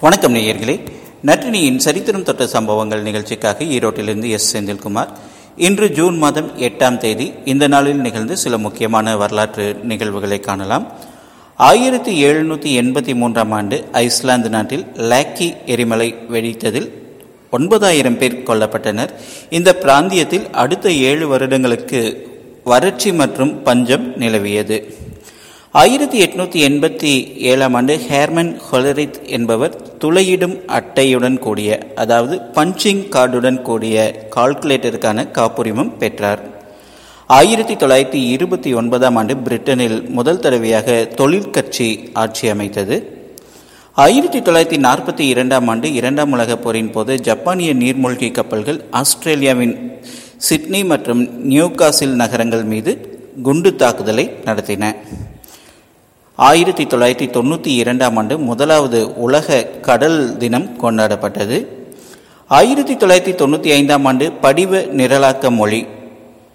வணக்கம் நேயர்களே. நற்றினியின் சரித்திரம் தொட்ட சம்பவங்கள் நிகழ்ச்சிக்காக ஈரோட்டிலிருந்து எஸ். செந்தில்குமார். இன்று ஜூன் மாதம் எட்டாம் தேதி இந்த நாளில் நிகழ்ந்து சில முக்கியமான வரலாற்று நிகழ்வுகளை காணலாம். ஆயிரத்தி எழுநூற்றி எண்பத்தி மூன்றாம் ஆண்டு ஐஸ்லாந்து நாட்டில் லேக்கி எரிமலை வெடித்ததில் ஒன்பதாயிரம் பேர் கொல்லப்பட்டனர். இந்த பிராந்தியத்தில் அடுத்த ஏழு வருடங்களுக்கு வறட்சி மற்றும் பஞ்சம் நிலவியது. ஆயிரத்தி எட்நூத்தி எண்பத்தி ஏழாம் ஆண்டு ஹேர்மன் ஹொலரித் என்பவர் துளையிடும் அட்டையுடன் கூடிய அதாவது பஞ்சிங் கார்டுடன் கூடிய கால்குலேட்டருக்கான காப்புரிமம் பெற்றார். ஆயிரத்தி தொள்ளாயிரத்தி இருபத்தி ஒன்பதாம் ஆண்டு பிரிட்டனில் முதல் தடவையாக தொழிற்கட்சி ஆட்சி அமைத்தது. ஆயிரத்தி தொள்ளாயிரத்தி நாற்பத்தி இரண்டாம் ஆண்டு இரண்டாம் உலகப் போரின் போது ஜப்பானிய நீர்மூழ்கி கப்பல்கள் ஆஸ்திரேலியாவின் சிட்னி மற்றும் நியூகாசில் நகரங்கள் மீது குண்டு தாக்குதலை நடத்தின. ஆயிரத்தி தொள்ளாயிரத்தி தொண்ணூற்றி இரண்டாம் ஆண்டு முதலாவது உலக கடல் தினம் கொண்டாடப்பட்டது. ஆயிரத்தி தொள்ளாயிரத்தி தொண்ணூற்றி ஐந்தாம் ஆண்டு படிவ நிரலாக்க மொழி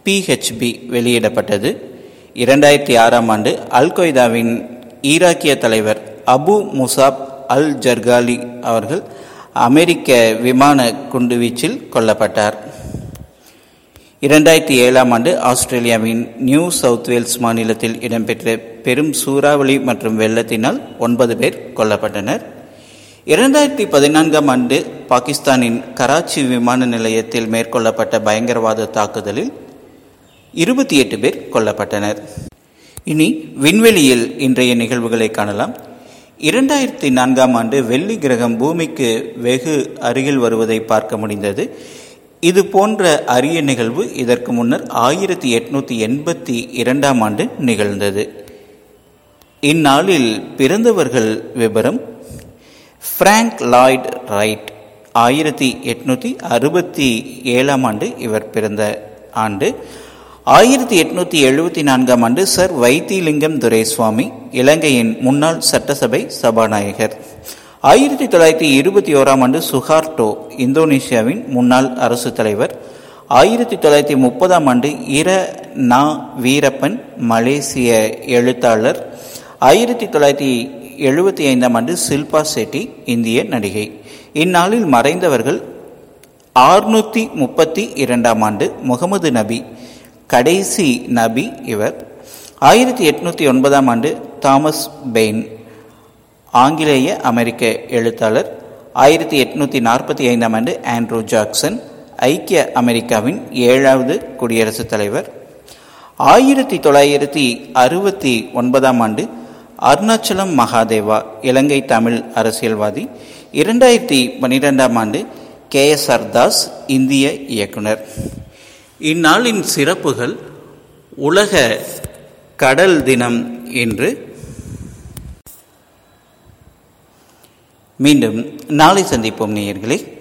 பிஹெச்பி வெளியிடப்பட்டது. இரண்டாயிரத்தி ஆறாம் ஆண்டு அல் கொய்தாவின் ஈராக்கிய தலைவர் அபு முசாப் அல் ஜர்காலி அவர்கள் அமெரிக்க விமான குண்டுவீச்சில் கொல்லப்பட்டார். இரண்டாயிரத்தி ஏழாம் ஆண்டு ஆஸ்திரேலியாவின் நியூ சவுத் வேல்ஸ் மாநிலத்தில் இடம்பெற்ற பெரும் சூறாவளி மற்றும் வெள்ளத்தினால் ஒன்பது பேர் கொல்லப்பட்டனர். இரண்டாயிரத்தி பதினான்காம் ஆண்டு பாகிஸ்தானின் கராச்சி விமான நிலையத்தில் மேற்கொள்ளப்பட்ட பயங்கரவாத தாக்குதலில் இருபத்தி எட்டு பேர் கொல்லப்பட்டனர். இனி விண்வெளியில் இன்றைய நிகழ்வுகளை காணலாம். இரண்டாயிரத்தி நான்காம் ஆண்டு வெள்ளி கிரகம் பூமிக்கு வெகு அருகில் வருவதை பார்க்க முடிந்தது. இது போன்ற அரிய நிகழ்வு இதற்கு முன்னர் ஆயிரத்தி எட்நூத்தி எண்பத்தி இரண்டாம் ஆண்டு நிகழ்ந்தது. இந்நாளில் பிறந்தவர்கள் விவரம் பிராங்க் லாய்ட் ரைட் ஆயிரத்தி எட்நூத்தி அறுபத்தி ஏழாம் ஆண்டு இவர் பிறந்த ஆண்டு. ஆயிரத்தி எட்நூத்தி எழுபத்தி நான்காம் ஆண்டு சர் வைத்திலிங்கம் துரைசுவாமி இலங்கையின் முன்னாள் சட்டசபை சபாநாயகர். ஆயிரத்தி தொள்ளாயிரத்தி இருபத்தி ஓராம் ஆண்டு சுகார்டோ இந்தோனேஷியாவின் முன்னாள் அரசு தலைவர். ஆயிரத்தி தொள்ளாயிரத்தி முப்பதாம் ஆண்டு இர நா வீரப்பன் மலேசிய எழுத்தாளர். ஆயிரத்தி தொள்ளாயிரத்தி எழுபத்தி ஐந்தாம் ஆண்டு சில்பா செட்டி இந்திய நடிகை. இந்நாளில் மறைந்தவர்கள் ஆறுநூத்தி முப்பத்தி இரண்டாம் ஆண்டு முகமது நபி கடைசி நபி இவர். ஆயிரத்தி எட்நூத்தி ஒன்பதாம் ஆண்டு தாமஸ் பெயின் ஆங்கிலேய அமெரிக்க எழுத்தாளர். ஆயிரத்தி எட்நூத்தி நாற்பத்தி ஐந்தாம் ஆண்டு ஆண்ட்ரூ ஜாக்சன் ஐக்கிய அமெரிக்காவின் ஏழாவது குடியரசுத் தலைவர். ஆயிரத்தி தொள்ளாயிரத்தி அறுபத்தி ஒன்பதாம் ஆண்டு அருணாச்சலம் மகாதேவா இலங்கை தமிழ் அரசியல்வாதி இரண்டாயிரத்தி பன்னிரெண்டாம் ஆண்டு கே எஸ் ஆர் தாஸ் இந்திய இயக்குனர். இந்நாளின் சிறப்புகள் உலக கடல் தினம் என்று மீண்டும் நாளை சந்திப்போம் நேயர்களே.